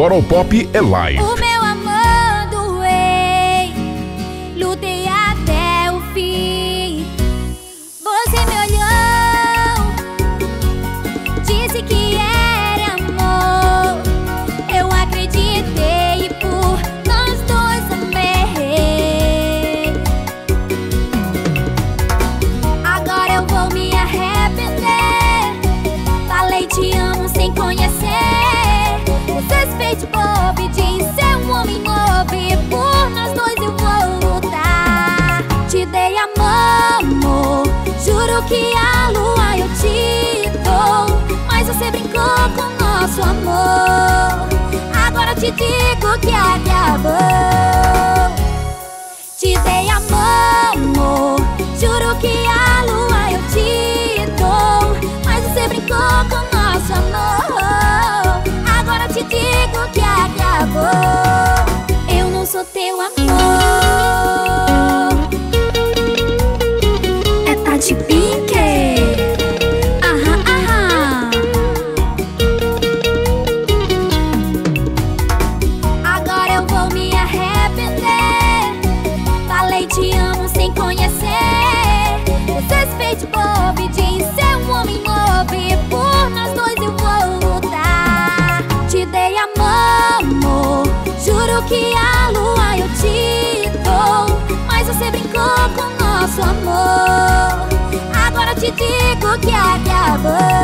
Carol Pop é live. Juro que a lua eu te dou. Mas você brincou com nosso amor. Agora te digo que acabou. Te dei a mão, amor, juro que a lua eu te dou. Mas você brincou com nosso amor. Agora te digo que acabou. Eu não sou teu amor. Que a lua eu te dou. Mas você brincou com nosso amor. Agora te digo que acabou.